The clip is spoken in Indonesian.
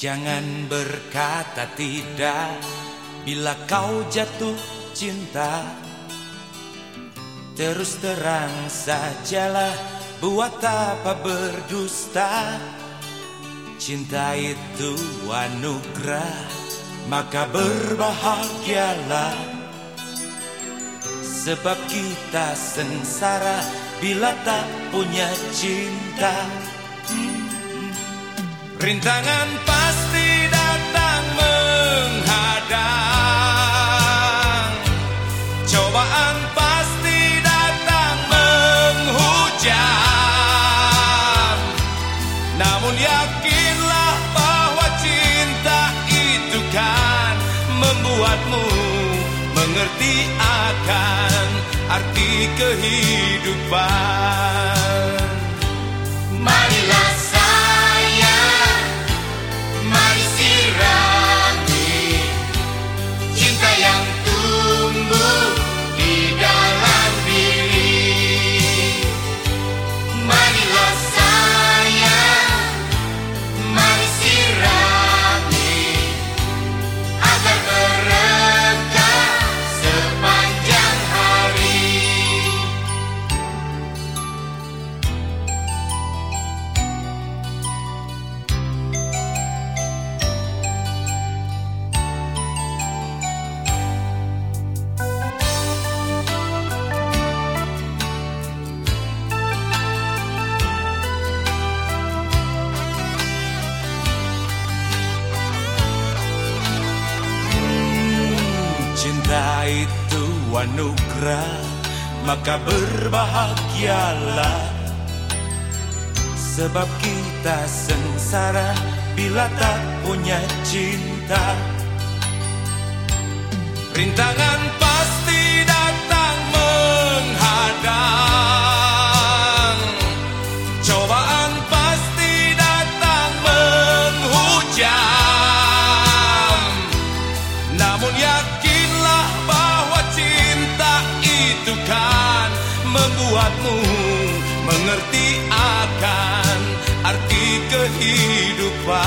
Jangan berkata tidak bila kau jatuh cinta. Terus terang sajalah buat apa berdusta. Cinta itu anugerah, maka berbahagialah. Sebab kita sengsara bila tak punya cinta. Rintangan pasti datang menghadang. Cobaan pasti datang menghujam. Namun yakinlah bahwa cinta itu kan Membuatmu mengerti akan arti kehidupan itu anugerah Maka berbahagialah. Sebab kita sengsara Bila tak punya cinta. Rintangan itu kan membuatmu mengerti akan arti kehidupan.